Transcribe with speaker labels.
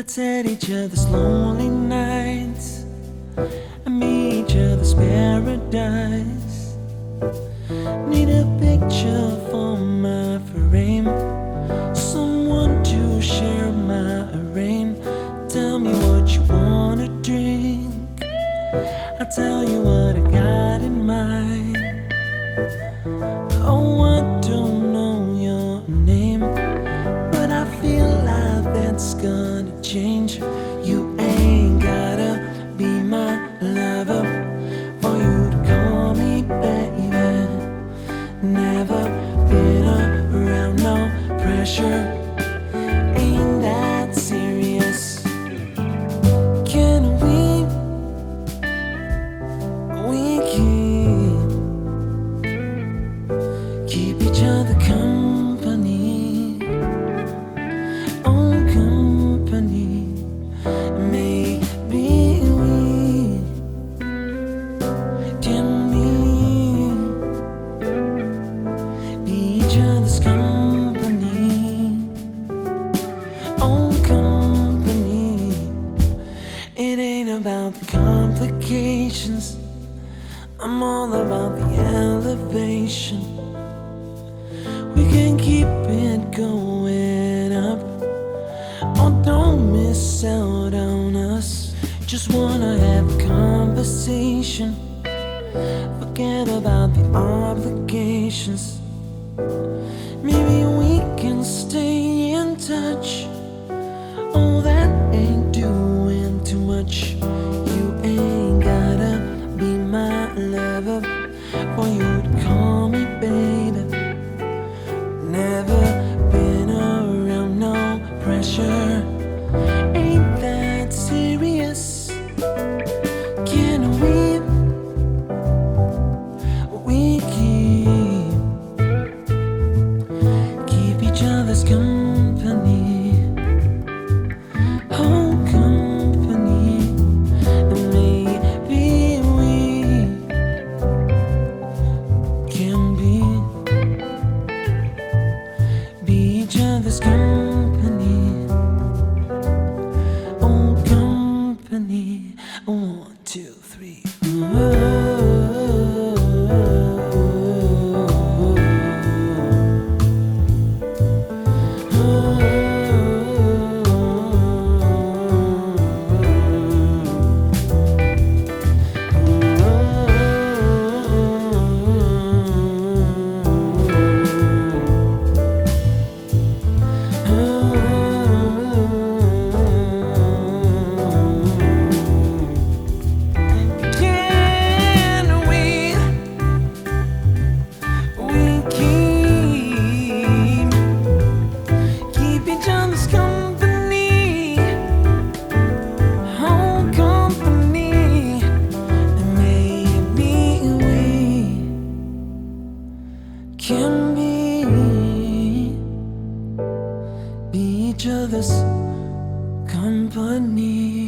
Speaker 1: Let's at each other's lonely nights and meet each other's paradise. Need a picture for my frame, someone to share my rain. Tell me what you wanna drink. I'll tell you what I got in mind. Oh, I don't know your name, but I feel like that's gonna change. You ain't gotta be my lover for you to call me baby. Never been around no pressure. Complications. I'm all about the elevation. We can keep it going up. Oh, don't miss out on us. Just wanna have a conversation. Forget about the obligations. Maybe Never can be. Be each other's company.